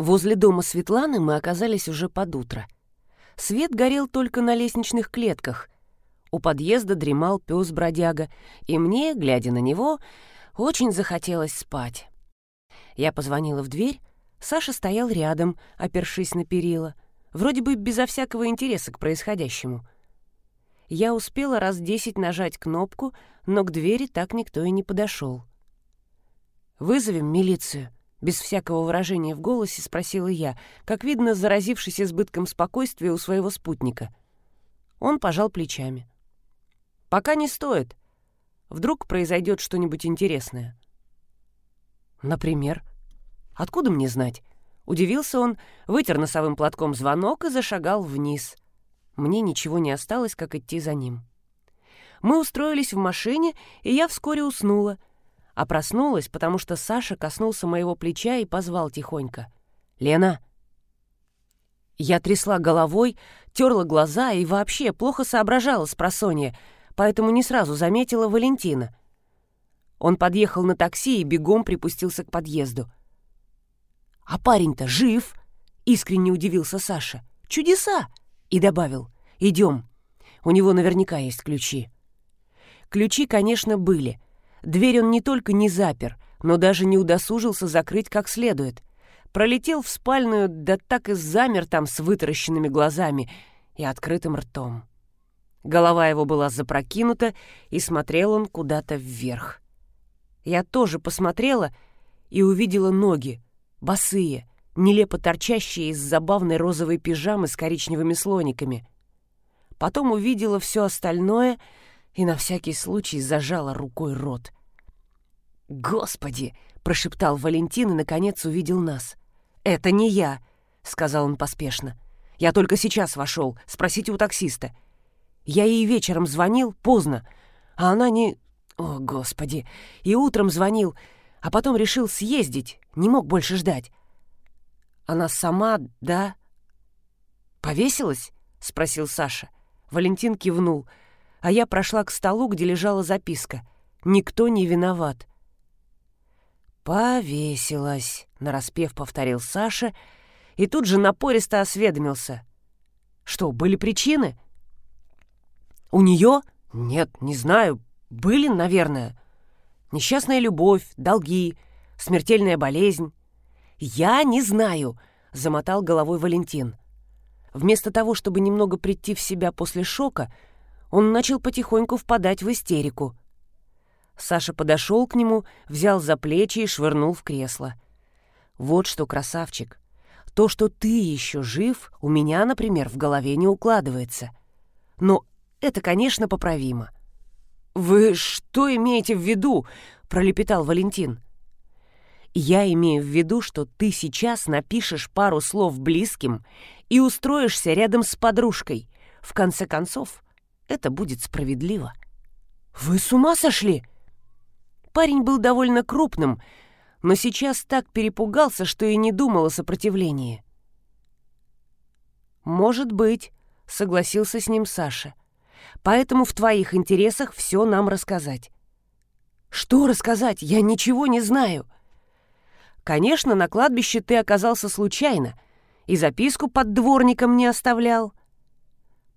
Возле дома Светланы мы оказались уже под утро. Свет горел только на лестничных клетках. У подъезда дремал пес-бродяга, и мне, глядя на него, очень захотелось спать. Я позвонила в дверь, Саша стоял рядом, опершись на перила, вроде бы безо всякого интереса к происходящему. Я успела раз десять нажать кнопку, но к двери так никто и не подошел. «Вызовем милицию?» Без всякого выражения в голосе спросила я, как видно, заразившись избытком спокойствия у своего спутника. Он пожал плечами. «Пока не стоит. Вдруг произойдет что-нибудь интересное». «Например?» «Откуда мне знать?» Удивился он, вытер носовым платком звонок и зашагал вниз. Мне ничего не осталось, как идти за ним. Мы устроились в машине, и я вскоре уснула — а проснулась, потому что Саша коснулся моего плеча и позвал тихонько. «Лена!» Я трясла головой, терла глаза и вообще плохо соображала с просонья, поэтому не сразу заметила Валентина. Он подъехал на такси и бегом припустился к подъезду. «А парень-то жив!» — искренне удивился Саша. «Чудеса!» — и добавил. «Идем. У него наверняка есть ключи». Ключи, конечно, были — Дверь он не только не запер, но даже не удосужился закрыть как следует. Пролетел в спальную, да так и замер там с вытаращенными глазами и открытым ртом. Голова его была запрокинута, и смотрел он куда-то вверх. Я тоже посмотрела и увидела ноги, босые, нелепо торчащие из забавной розовой пижамы с коричневыми слониками. Потом увидела все остальное — и на всякий случай зажала рукой рот. «Господи!» — прошептал Валентин и, наконец, увидел нас. «Это не я!» — сказал он поспешно. «Я только сейчас вошел. Спросите у таксиста. Я ей вечером звонил, поздно, а она не... О, Господи! И утром звонил, а потом решил съездить, не мог больше ждать. Она сама, да?» «Повесилась?» — спросил Саша. Валентин кивнул — а я прошла к столу, где лежала записка. «Никто не виноват». «Повесилась», — нараспев повторил Саша, и тут же напористо осведомился. «Что, были причины?» «У нее? Нет, не знаю. Были, наверное. Несчастная любовь, долги, смертельная болезнь». «Я не знаю», — замотал головой Валентин. Вместо того, чтобы немного прийти в себя после шока, — он начал потихоньку впадать в истерику. Саша подошел к нему, взял за плечи и швырнул в кресло. «Вот что, красавчик, то, что ты еще жив, у меня, например, в голове не укладывается. Но это, конечно, поправимо». «Вы что имеете в виду?» — пролепетал Валентин. «Я имею в виду, что ты сейчас напишешь пару слов близким и устроишься рядом с подружкой. В конце концов, это будет справедливо. «Вы с ума сошли?» Парень был довольно крупным, но сейчас так перепугался, что и не думал о сопротивлении. «Может быть», — согласился с ним Саша. «Поэтому в твоих интересах все нам рассказать». «Что рассказать? Я ничего не знаю». «Конечно, на кладбище ты оказался случайно и записку под дворником не оставлял.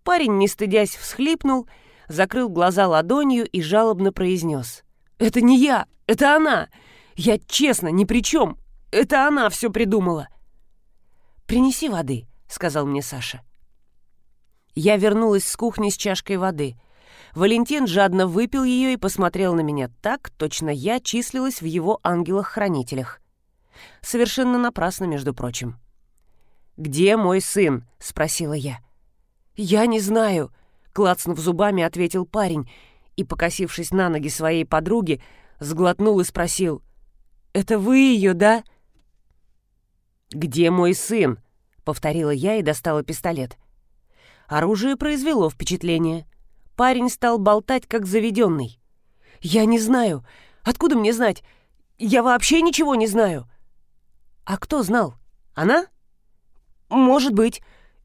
Парень, не стыдясь, всхлипнул, закрыл глаза ладонью и жалобно произнес. «Это не я, это она! Я честно, ни при чем! Это она все придумала!» «Принеси воды», — сказал мне Саша. Я вернулась с кухни с чашкой воды. Валентин жадно выпил ее и посмотрел на меня так, точно я числилась в его ангелах-хранителях. Совершенно напрасно, между прочим. «Где мой сын?» — спросила я. «Я не знаю», — клацнув зубами, ответил парень и, покосившись на ноги своей подруги, сглотнул и спросил. «Это вы ее, да?» «Где мой сын?» — повторила я и достала пистолет. Оружие произвело впечатление. Парень стал болтать, как заведенный. «Я не знаю. Откуда мне знать? Я вообще ничего не знаю». «А кто знал? Она?» «Может быть.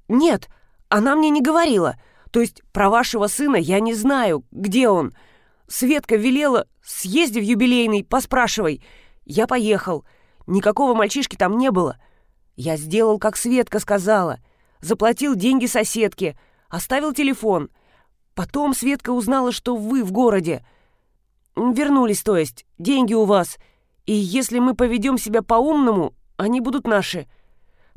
Нет, она мне не говорила. То есть про вашего сына я не знаю, где он. Светка велела, съезди в юбилейный, поспрашивай. Я поехал. Никакого мальчишки там не было. Я сделал, как Светка сказала. Заплатил деньги соседке, оставил телефон. Потом Светка узнала, что вы в городе. Вернулись, то есть, деньги у вас. И если мы поведем себя по-умному, они будут наши.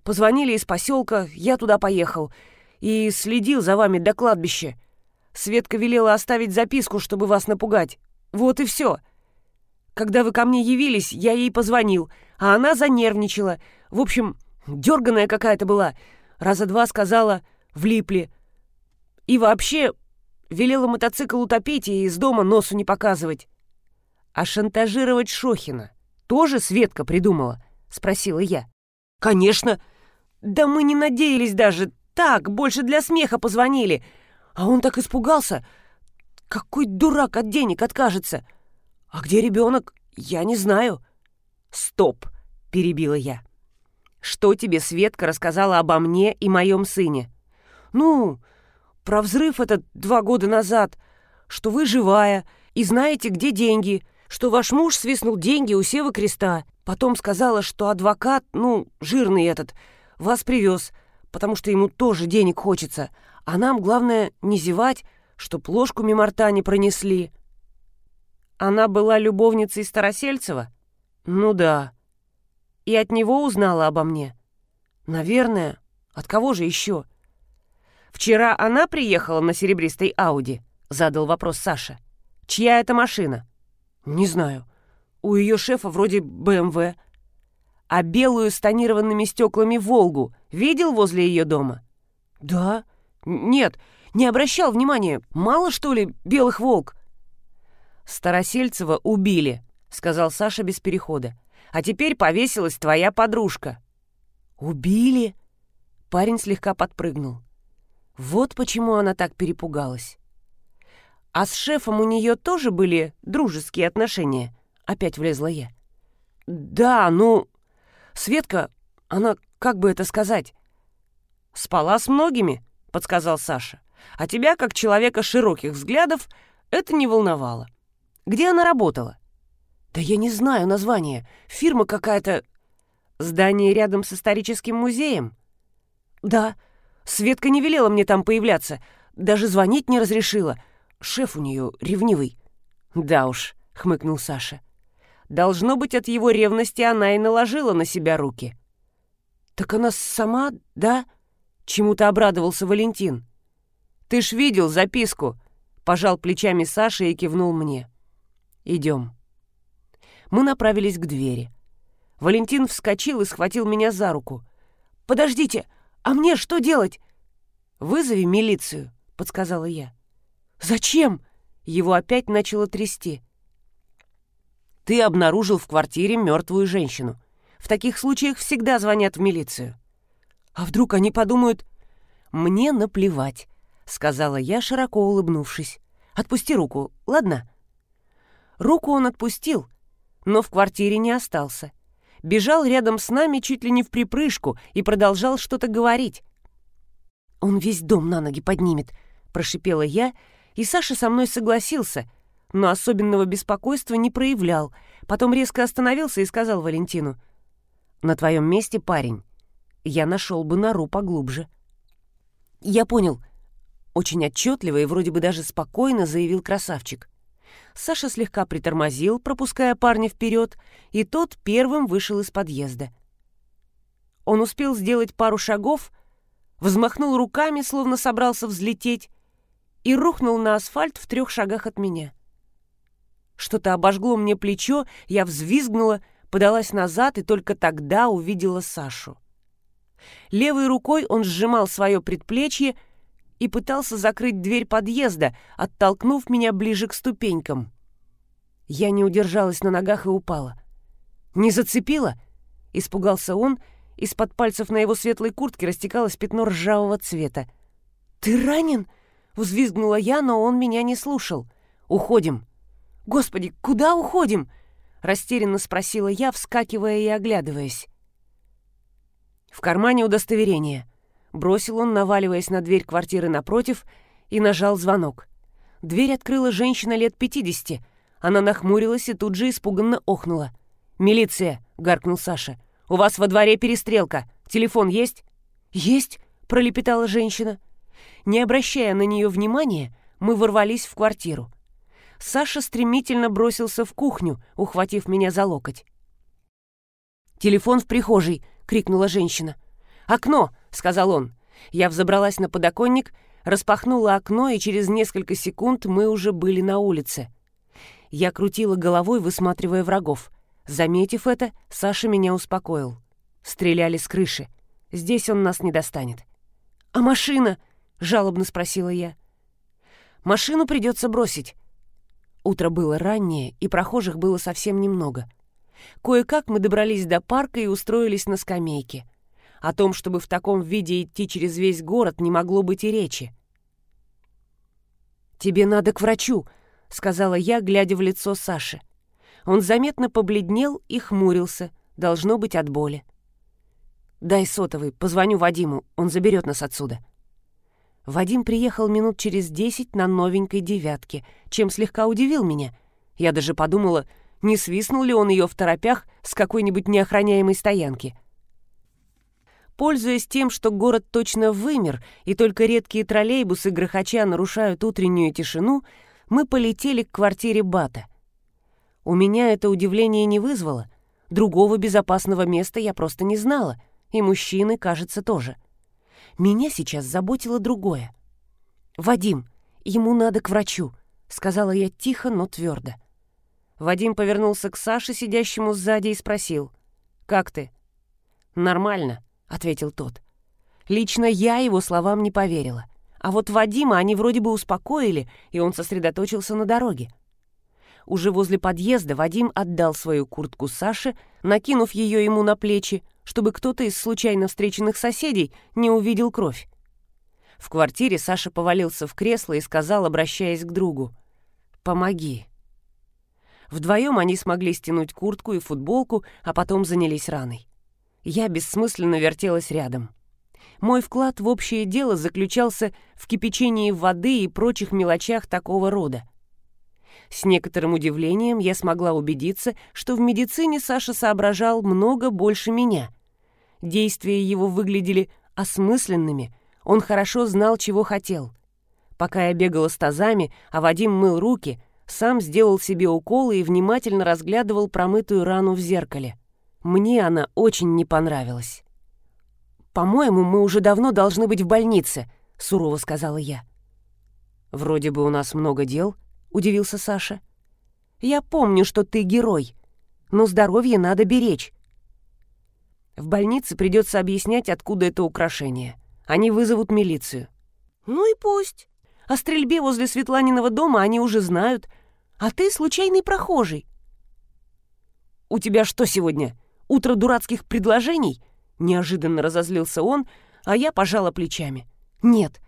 Позвонили из поселка, я туда поехал. И следил за вами до кладбища. Светка велела оставить записку, чтобы вас напугать. Вот и все. Когда вы ко мне явились, я ей позвонил, а она занервничала. В общем, дерганая какая-то была. Раза два сказала «влипли». И вообще велела мотоцикл утопить и из дома носу не показывать. «А шантажировать Шохина тоже Светка придумала?» — спросила я. «Конечно! Да мы не надеялись даже. Так, больше для смеха позвонили. А он так испугался. Какой дурак от денег откажется? А где ребенок? Я не знаю». «Стоп!» — перебила я. «Что тебе Светка рассказала обо мне и моем сыне?» «Ну, про взрыв этот два года назад, что вы живая и знаете, где деньги, что ваш муж свистнул деньги у Севы Креста. Потом сказала, что адвокат, ну, жирный этот, вас привез, потому что ему тоже денег хочется, а нам главное не зевать, чтоб ложку мимо рта не пронесли. Она была любовницей Старосельцева? Ну да. И от него узнала обо мне? Наверное. От кого же еще? Вчера она приехала на серебристой Ауди? Задал вопрос Саша. Чья это машина? «Не знаю. У ее шефа вроде БМВ. А белую с тонированными стеклами «Волгу» видел возле ее дома?» «Да. Нет, не обращал внимания. Мало, что ли, белых «Волк»?» «Старосельцева убили», — сказал Саша без перехода. «А теперь повесилась твоя подружка». «Убили?» Парень слегка подпрыгнул. Вот почему она так перепугалась. «А с шефом у нее тоже были дружеские отношения?» Опять влезла я. «Да, ну... Светка, она, как бы это сказать...» «Спала с многими», — подсказал Саша. «А тебя, как человека широких взглядов, это не волновало. Где она работала?» «Да я не знаю название. Фирма какая-то...» «Здание рядом с историческим музеем?» «Да. Светка не велела мне там появляться. Даже звонить не разрешила. Шеф у нее ревнивый». «Да уж», — хмыкнул Саша. «Должно быть, от его ревности она и наложила на себя руки». «Так она сама, да?» — чему-то обрадовался Валентин. «Ты ж видел записку», — пожал плечами Саша и кивнул мне. «Идем». Мы направились к двери. Валентин вскочил и схватил меня за руку. «Подождите, а мне что делать?» «Вызови милицию», — подсказала я. «Зачем?» Его опять начало трясти. «Ты обнаружил в квартире мертвую женщину. В таких случаях всегда звонят в милицию». «А вдруг они подумают...» «Мне наплевать», — сказала я, широко улыбнувшись. «Отпусти руку, ладно?» Руку он отпустил, но в квартире не остался. Бежал рядом с нами чуть ли не в припрыжку и продолжал что-то говорить. «Он весь дом на ноги поднимет», — прошипела я, — и Саша со мной согласился, но особенного беспокойства не проявлял. Потом резко остановился и сказал Валентину. «На твоем месте, парень, я нашел бы нору поглубже». «Я понял», — очень отчетливо и вроде бы даже спокойно заявил красавчик. Саша слегка притормозил, пропуская парня вперед, и тот первым вышел из подъезда. Он успел сделать пару шагов, взмахнул руками, словно собрался взлететь, и рухнул на асфальт в трех шагах от меня. Что-то обожгло мне плечо, я взвизгнула, подалась назад и только тогда увидела Сашу. Левой рукой он сжимал свое предплечье и пытался закрыть дверь подъезда, оттолкнув меня ближе к ступенькам. Я не удержалась на ногах и упала. «Не зацепила?» — испугался он, из-под пальцев на его светлой куртке растекалось пятно ржавого цвета. «Ты ранен?» Взвизгнула я, но он меня не слушал. «Уходим». «Господи, куда уходим?» Растерянно спросила я, вскакивая и оглядываясь. В кармане удостоверение. Бросил он, наваливаясь на дверь квартиры напротив, и нажал звонок. Дверь открыла женщина лет пятидесяти. Она нахмурилась и тут же испуганно охнула. «Милиция!» — гаркнул Саша. «У вас во дворе перестрелка. Телефон есть?» «Есть», — пролепетала женщина. Не обращая на нее внимания, мы ворвались в квартиру. Саша стремительно бросился в кухню, ухватив меня за локоть. «Телефон в прихожей!» — крикнула женщина. «Окно!» — сказал он. Я взобралась на подоконник, распахнула окно, и через несколько секунд мы уже были на улице. Я крутила головой, высматривая врагов. Заметив это, Саша меня успокоил. Стреляли с крыши. Здесь он нас не достанет. «А машина?» — жалобно спросила я. «Машину придется бросить». Утро было раннее, и прохожих было совсем немного. Кое-как мы добрались до парка и устроились на скамейке. О том, чтобы в таком виде идти через весь город, не могло быть и речи. «Тебе надо к врачу», — сказала я, глядя в лицо Саши. Он заметно побледнел и хмурился, должно быть от боли. «Дай сотовый, позвоню Вадиму, он заберет нас отсюда». Вадим приехал минут через десять на новенькой девятке, чем слегка удивил меня. Я даже подумала, не свистнул ли он ее в торопях с какой-нибудь неохраняемой стоянки. Пользуясь тем, что город точно вымер, и только редкие троллейбусы грохоча нарушают утреннюю тишину, мы полетели к квартире Бата. У меня это удивление не вызвало. Другого безопасного места я просто не знала, и мужчины, кажется, тоже. Меня сейчас заботило другое. «Вадим, ему надо к врачу», — сказала я тихо, но твердо. Вадим повернулся к Саше, сидящему сзади, и спросил. «Как ты?» «Нормально», — ответил тот. Лично я его словам не поверила. А вот Вадима они вроде бы успокоили, и он сосредоточился на дороге. Уже возле подъезда Вадим отдал свою куртку Саше, накинув ее ему на плечи, чтобы кто-то из случайно встреченных соседей не увидел кровь. В квартире Саша повалился в кресло и сказал, обращаясь к другу, «Помоги». Вдвоем они смогли стянуть куртку и футболку, а потом занялись раной. Я бессмысленно вертелась рядом. Мой вклад в общее дело заключался в кипячении воды и прочих мелочах такого рода. С некоторым удивлением я смогла убедиться, что в медицине Саша соображал много больше меня. Действия его выглядели осмысленными, он хорошо знал, чего хотел. Пока я бегала с тазами, а Вадим мыл руки — сам сделал себе уколы и внимательно разглядывал промытую рану в зеркале. Мне она очень не понравилась. «По-моему, мы уже давно должны быть в больнице», — сурово сказала я. «Вроде бы у нас много дел», — удивился Саша. «Я помню, что ты герой, но здоровье надо беречь». В больнице придется объяснять, откуда это украшение. Они вызовут милицию. «Ну и пусть. О стрельбе возле Светланиного дома они уже знают, а ты случайный прохожий. «У тебя что сегодня? Утро дурацких предложений?» Неожиданно разозлился он, а я пожала плечами. «Нет,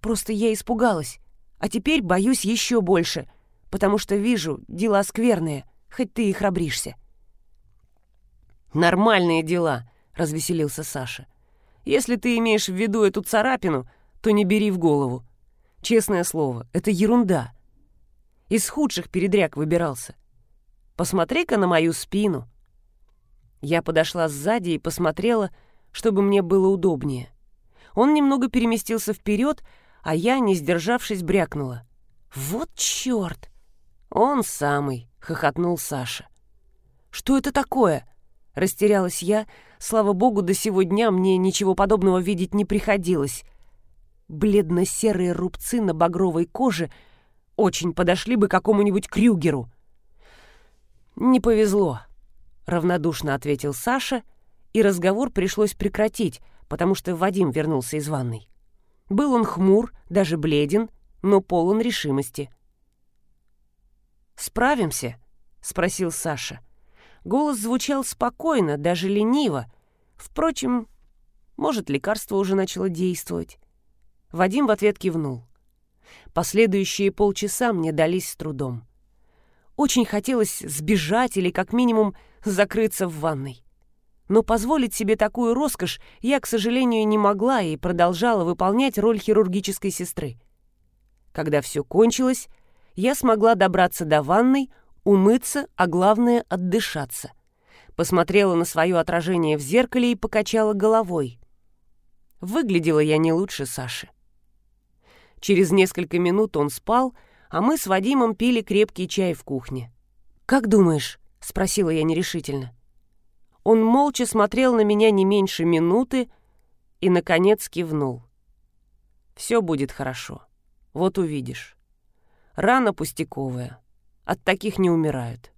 просто я испугалась, а теперь боюсь еще больше, потому что вижу дела скверные, хоть ты и храбришься». «Нормальные дела», — развеселился Саша. «Если ты имеешь в виду эту царапину, то не бери в голову. Честное слово, это ерунда. Из худших передряг выбирался. Посмотри-ка на мою спину. Я подошла сзади и посмотрела, чтобы мне было удобнее. Он немного переместился вперед, а я, не сдержавшись, брякнула. «Вот черт!» «Он самый!» — хохотнул Саша. «Что это такое?» — растерялась я. Слава богу, до сего дня мне ничего подобного видеть не приходилось. Бледно-серые рубцы на багровой коже — очень подошли бы какому-нибудь Крюгеру. «Не повезло», — равнодушно ответил Саша, и разговор пришлось прекратить, потому что Вадим вернулся из ванной. Был он хмур, даже бледен, но полон решимости. «Справимся?» — спросил Саша. Голос звучал спокойно, даже лениво. Впрочем, может, лекарство уже начало действовать. Вадим в ответ кивнул. Последующие полчаса мне дались с трудом. Очень хотелось сбежать или, как минимум, закрыться в ванной. Но позволить себе такую роскошь я, к сожалению, не могла и продолжала выполнять роль хирургической сестры. Когда все кончилось, я смогла добраться до ванной, умыться, а главное — отдышаться. Посмотрела на свое отражение в зеркале и покачала головой. Выглядела я не лучше Саши. Через несколько минут он спал, а мы с Вадимом пили крепкий чай в кухне. «Как думаешь?» — спросила я нерешительно. Он молча смотрел на меня не меньше минуты и, наконец, кивнул. «Все будет хорошо. Вот увидишь. Рана пустяковая. От таких не умирают.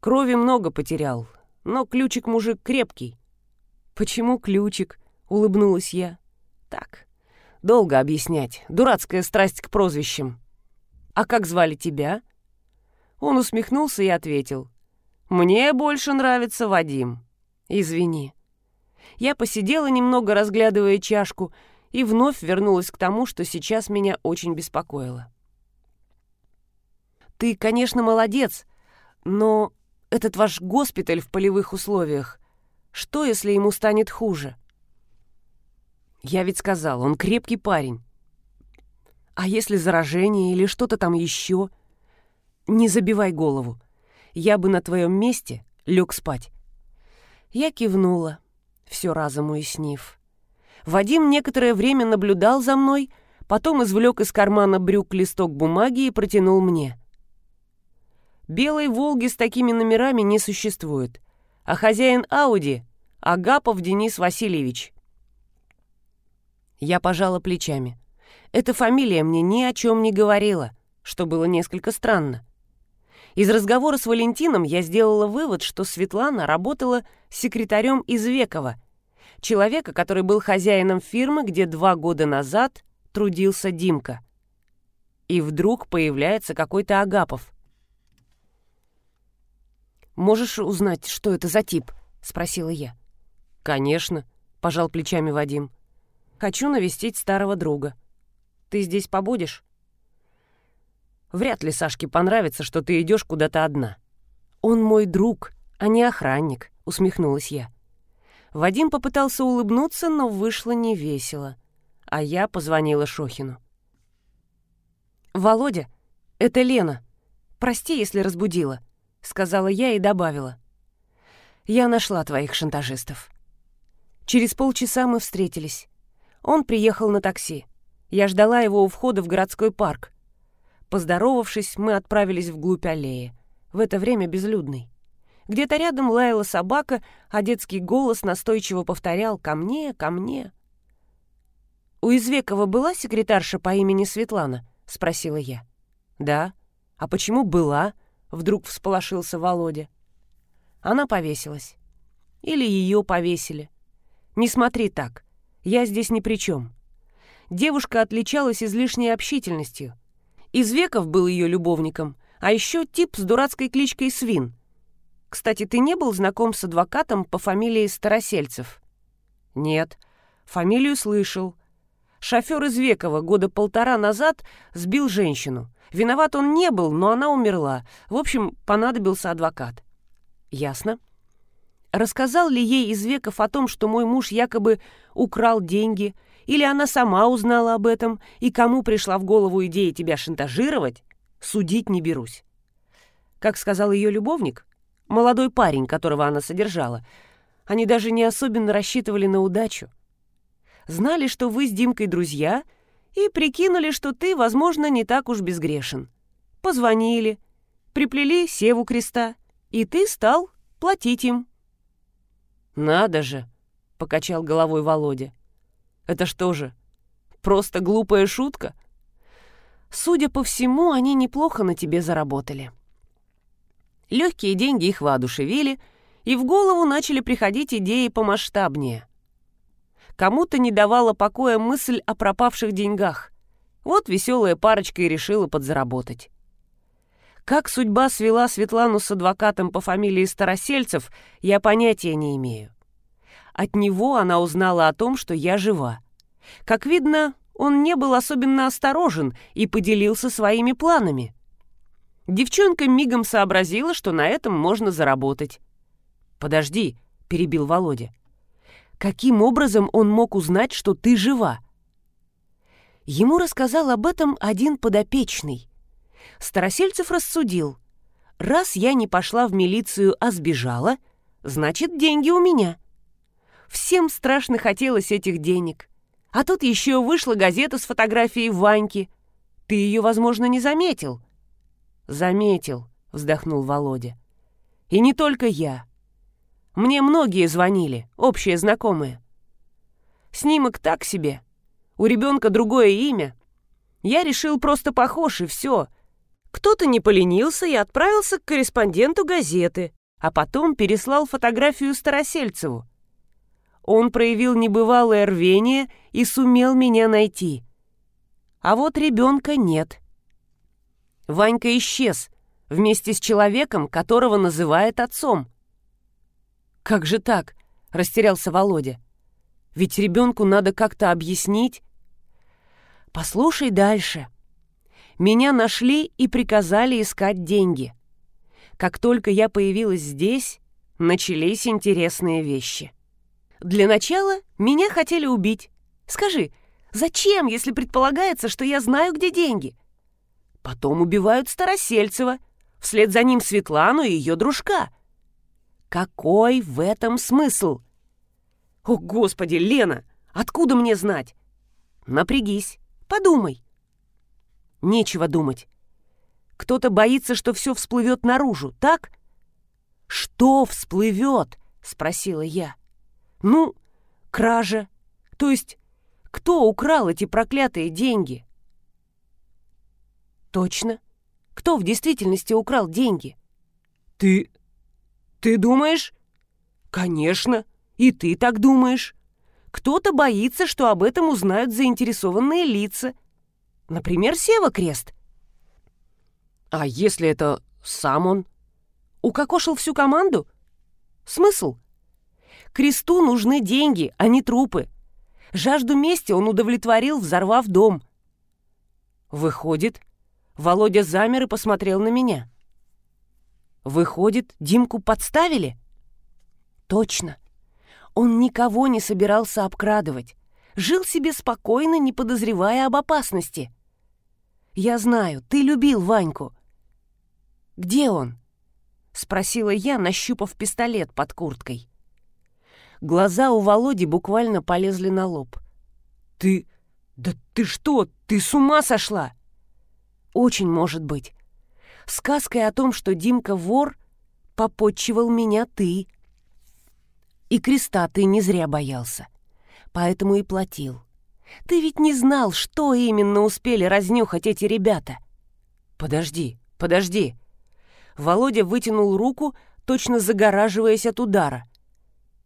Крови много потерял, но ключик мужик крепкий». «Почему ключик?» — улыбнулась я. «Так, долго объяснять. Дурацкая страсть к прозвищам». «А как звали тебя?» Он усмехнулся и ответил. «Мне больше нравится Вадим. Извини». Я посидела немного, разглядывая чашку, и вновь вернулась к тому, что сейчас меня очень беспокоило. «Ты, конечно, молодец, но этот ваш госпиталь в полевых условиях, что, если ему станет хуже?» «Я ведь сказал, он крепкий парень. А если заражение или что-то там еще?» «Не забивай голову я бы на твоем месте лег спать. Я кивнула, все разом уяснив. Вадим некоторое время наблюдал за мной, потом извлек из кармана брюк листок бумаги и протянул мне. Белой «Волги» с такими номерами не существует, а хозяин «Ауди» — Агапов Денис Васильевич. Я пожала плечами. Эта фамилия мне ни о чем не говорила, что было несколько странно. Из разговора с Валентином я сделала вывод, что Светлана работала секретарем из Векова, человека, который был хозяином фирмы, где два года назад трудился Димка. И вдруг появляется какой-то Агапов. «Можешь узнать, что это за тип?» — спросила я. «Конечно», — пожал плечами Вадим. «Хочу навестить старого друга. Ты здесь побудешь?» Вряд ли Сашке понравится, что ты идешь куда-то одна. Он мой друг, а не охранник, усмехнулась я. Вадим попытался улыбнуться, но вышло невесело. А я позвонила Шохину. «Володя, это Лена. Прости, если разбудила», — сказала я и добавила. «Я нашла твоих шантажистов». Через полчаса мы встретились. Он приехал на такси. Я ждала его у входа в городской парк. Поздоровавшись, мы отправились вглубь аллеи, в это время безлюдной. Где-то рядом лаяла собака, а детский голос настойчиво повторял «Ко мне, ко мне». «У Извекова была секретарша по имени Светлана?» — спросила я. «Да. А почему была?» — вдруг всполошился Володя. Она повесилась. Или ее повесили. Не смотри так. Я здесь ни при чем. Девушка отличалась излишней общительностью. Извеков был ее любовником, а еще тип с дурацкой кличкой Свин. Кстати, ты не был знаком с адвокатом по фамилии Старосельцев? Нет. Фамилию слышал. Шофер Извекова года полтора назад сбил женщину. Виноват он не был, но она умерла. В общем, понадобился адвокат. Ясно. Рассказал ли ей Извеков о том, что мой муж якобы украл деньги или она сама узнала об этом, и кому пришла в голову идея тебя шантажировать, судить не берусь. Как сказал ее любовник, молодой парень, которого она содержала, они даже не особенно рассчитывали на удачу. Знали, что вы с Димкой друзья, и прикинули, что ты, возможно, не так уж безгрешен. Позвонили, приплели Севу креста, и ты стал платить им. «Надо же!» — покачал головой Володя. Это что же, просто глупая шутка? Судя по всему, они неплохо на тебе заработали. Легкие деньги их воодушевили, и в голову начали приходить идеи помасштабнее. Кому-то не давала покоя мысль о пропавших деньгах. Вот веселая парочка и решила подзаработать. Как судьба свела Светлану с адвокатом по фамилии Старосельцев, я понятия не имею. От него она узнала о том, что я жива. Как видно, он не был особенно осторожен и поделился своими планами. Девчонка мигом сообразила, что на этом можно заработать. «Подожди», — перебил Володя. «Каким образом он мог узнать, что ты жива?» Ему рассказал об этом один подопечный. Старосельцев рассудил. «Раз я не пошла в милицию, а сбежала, значит, деньги у меня. Всем страшно хотелось этих денег. А тут еще вышла газета с фотографией Ваньки. Ты ее, возможно, не заметил. Заметил, вздохнул Володя. И не только я. Мне многие звонили, общие знакомые. Снимок так себе. У ребенка другое имя. Я решил просто похож, и все. Кто-то не поленился и отправился к корреспонденту газеты, а потом переслал фотографию Старосельцеву. Он проявил небывалое рвение и сумел меня найти. А вот ребенка нет. Ванька исчез вместе с человеком, которого называет отцом. «Как же так?» — растерялся Володя. «Ведь ребенку надо как-то объяснить». «Послушай дальше. Меня нашли и приказали искать деньги. Как только я появилась здесь, начались интересные вещи. Для начала меня хотели убить. Скажи, зачем, если предполагается, что я знаю, где деньги? Потом убивают Старосельцева, вслед за ним Светлану и ее дружка — какой в этом смысл? О, Господи, Лена, откуда мне знать? Напрягись, подумай. Нечего думать. Кто-то боится, что все всплывет наружу, так? Что всплывет? Спросила я. Ну, кража. То есть, кто украл эти проклятые деньги? Точно. Кто в действительности украл деньги? Ты «Ты думаешь?» «Конечно, и ты так думаешь. Кто-то боится, что об этом узнают заинтересованные лица. Например, Сева Крест». «А если это сам он?» «Укокошил всю команду?» «Смысл?» «Кресту нужны деньги, а не трупы. Жажду мести он удовлетворил, взорвав дом». «Выходит...» Володя замер и посмотрел на меня. Выходит, Димку подставили? Точно. Он никого не собирался обкрадывать. Жил себе спокойно, не подозревая об опасности. Я знаю, ты любил Ваньку. Где он? Спросила я, нащупав пистолет под курткой. Глаза у Володи буквально полезли на лоб. «Ты... да ты что, ты с ума сошла?» «Очень может быть. Сказкой о том, что Димка вор, попотчевал меня ты. И креста ты не зря боялся, поэтому и платил. Ты ведь не знал, что именно успели разнюхать эти ребята. Подожди, подожди. Володя вытянул руку, точно загораживаясь от удара.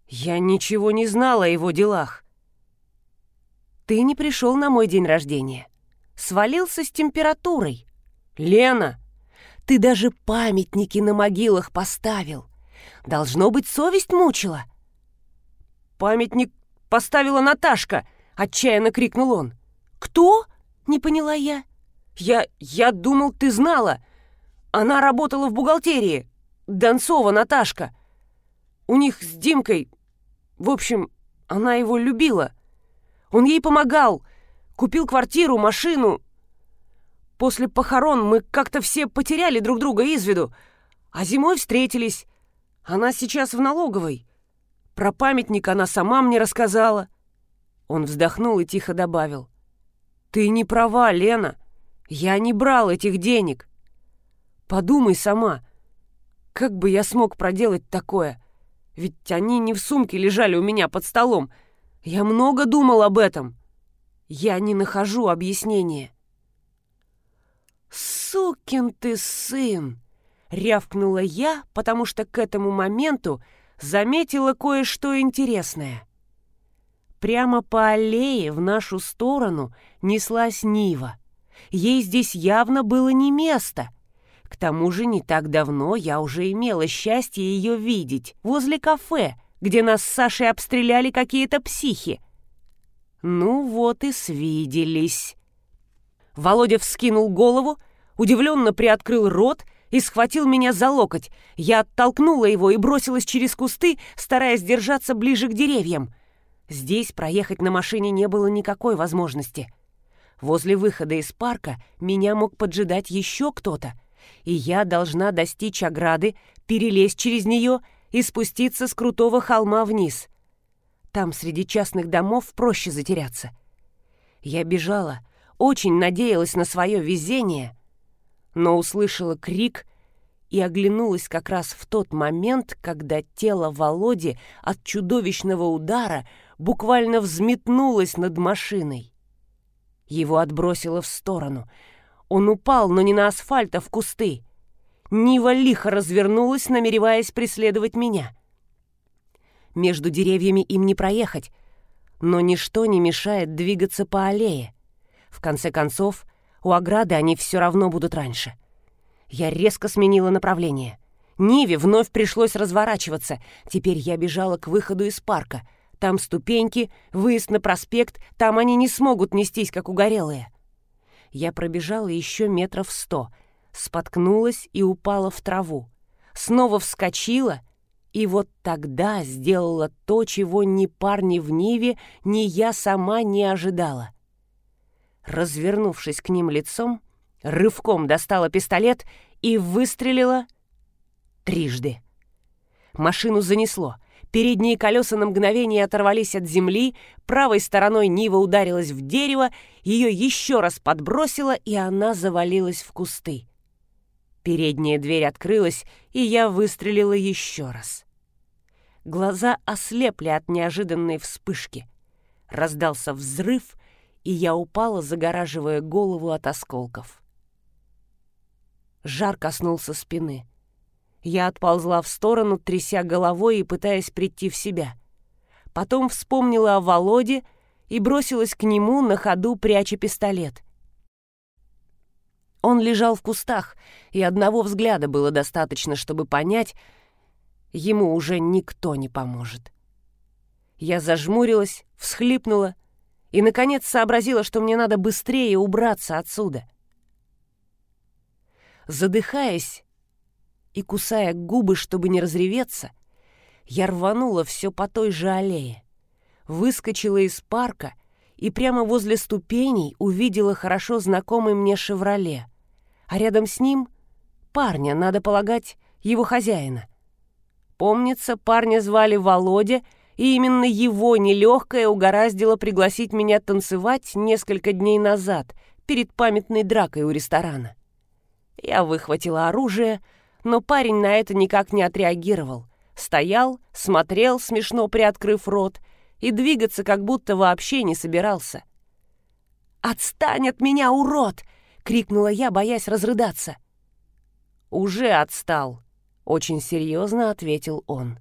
Я ничего не знала о его делах. Ты не пришел на мой день рождения. Свалился с температурой. Лена, ты даже памятники на могилах поставил. Должно быть, совесть мучила. Памятник поставила Наташка, отчаянно крикнул он. Кто? Не поняла я. Я... я думал, ты знала. Она работала в бухгалтерии. Донцова Наташка. У них с Димкой... В общем, она его любила. Он ей помогал. Купил квартиру, машину, После похорон мы как-то все потеряли друг друга из виду, а зимой встретились. Она сейчас в налоговой. Про памятник она сама мне рассказала. Он вздохнул и тихо добавил. «Ты не права, Лена. Я не брал этих денег. Подумай сама, как бы я смог проделать такое? Ведь они не в сумке лежали у меня под столом. Я много думал об этом. Я не нахожу объяснения». «Сукин ты сын!» — рявкнула я, потому что к этому моменту заметила кое-что интересное. Прямо по аллее в нашу сторону неслась Нива. Ей здесь явно было не место. К тому же не так давно я уже имела счастье ее видеть возле кафе, где нас с Сашей обстреляли какие-то психи. Ну вот и свиделись. Володя вскинул голову, удивленно приоткрыл рот и схватил меня за локоть. Я оттолкнула его и бросилась через кусты, стараясь держаться ближе к деревьям. Здесь проехать на машине не было никакой возможности. Возле выхода из парка меня мог поджидать еще кто-то, и я должна достичь ограды, перелезть через нее и спуститься с крутого холма вниз. Там среди частных домов проще затеряться. Я бежала, очень надеялась на свое везение, но услышала крик и оглянулась как раз в тот момент, когда тело Володи от чудовищного удара буквально взметнулось над машиной. Его отбросило в сторону. Он упал, но не на асфальт, а в кусты. Нива лихо развернулась, намереваясь преследовать меня. Между деревьями им не проехать, но ничто не мешает двигаться по аллее. В конце концов, у ограды они все равно будут раньше. Я резко сменила направление. Ниве вновь пришлось разворачиваться. Теперь я бежала к выходу из парка. Там ступеньки, выезд на проспект, там они не смогут нестись, как угорелые. Я пробежала еще метров сто, споткнулась и упала в траву. Снова вскочила и вот тогда сделала то, чего ни парни в Ниве, ни я сама не ожидала. Развернувшись к ним лицом, рывком достала пистолет и выстрелила трижды. Машину занесло. Передние колеса на мгновение оторвались от земли, правой стороной Нива ударилась в дерево, ее еще раз подбросило, и она завалилась в кусты. Передняя дверь открылась, и я выстрелила еще раз. Глаза ослепли от неожиданной вспышки. Раздался взрыв, и я упала, загораживая голову от осколков. Жар коснулся спины. Я отползла в сторону, тряся головой и пытаясь прийти в себя. Потом вспомнила о Володе и бросилась к нему, на ходу пряча пистолет. Он лежал в кустах, и одного взгляда было достаточно, чтобы понять, ему уже никто не поможет. Я зажмурилась, всхлипнула — и, наконец, сообразила, что мне надо быстрее убраться отсюда. Задыхаясь и кусая губы, чтобы не разреветься, я рванула все по той же аллее, выскочила из парка и прямо возле ступеней увидела хорошо знакомый мне «Шевроле», а рядом с ним — парня, надо полагать, его хозяина. Помнится, парня звали Володя — и именно его нелегкое угораздило пригласить меня танцевать несколько дней назад, перед памятной дракой у ресторана. Я выхватила оружие, но парень на это никак не отреагировал. Стоял, смотрел, смешно приоткрыв рот, и двигаться как будто вообще не собирался. «Отстань от меня, урод!» — крикнула я, боясь разрыдаться. «Уже отстал», — очень серьезно ответил он.